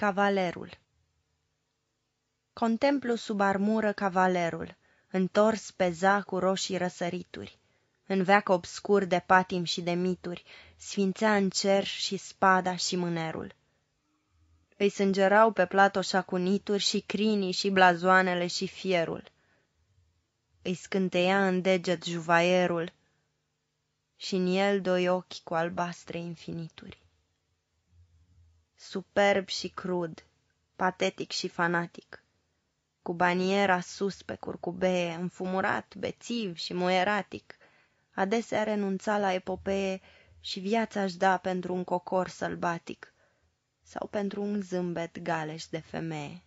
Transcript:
Cavalerul Contemplu sub armură cavalerul, întors pe cu roșii răsărituri. În veac obscur de patim și de mituri, sfințea în cer și spada și mânerul. Îi sângerau pe platoșa cu nituri și crinii și blazoanele și fierul. Îi scânteia în deget juvaierul și în el doi ochi cu albastre infinituri superb și crud, patetic și fanatic, cu baniera sus pe curcubee, înfumurat, bețiv și muieratic, adesea renunța la epopee și viața își da pentru un cocor sălbatic sau pentru un zâmbet galeș de femeie.